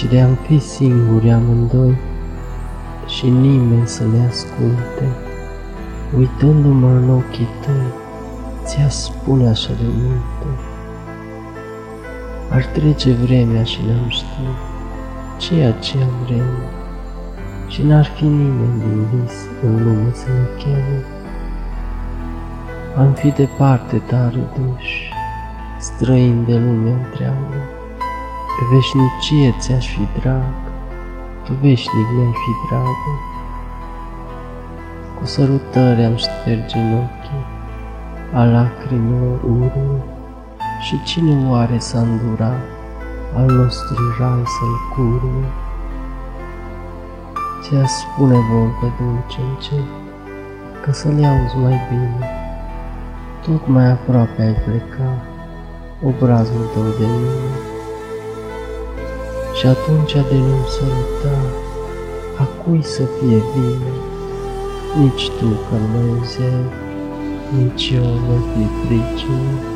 ci de a fi singuri amândoi și nimeni să ne asculte. Uitându-mă în ochii tăi, ți-a spune așa de multe. Ar trece vremea și n-am ști ceea ce am vreme și n-ar fi nimeni din vis în lume să ne cheme. Am fi departe tare duși, străini de lumea întreagă, pe veșnicie ți-aș fi drag, tu veșnic mi-ai fi dragă. Cu sărutări am șterge în ochii, a lacrimilor urul, și cine oare s-a îndura al nostru rai să-l curme? Ți-aș spune vorbe dulce încet, ca să le auzi mai bine. Tot mai aproape ai plecat, obrazul tău de mine. Și atunci de nu săruta, a cui să fie bine? Nici tu că nu mai nici eu nu fi pricină.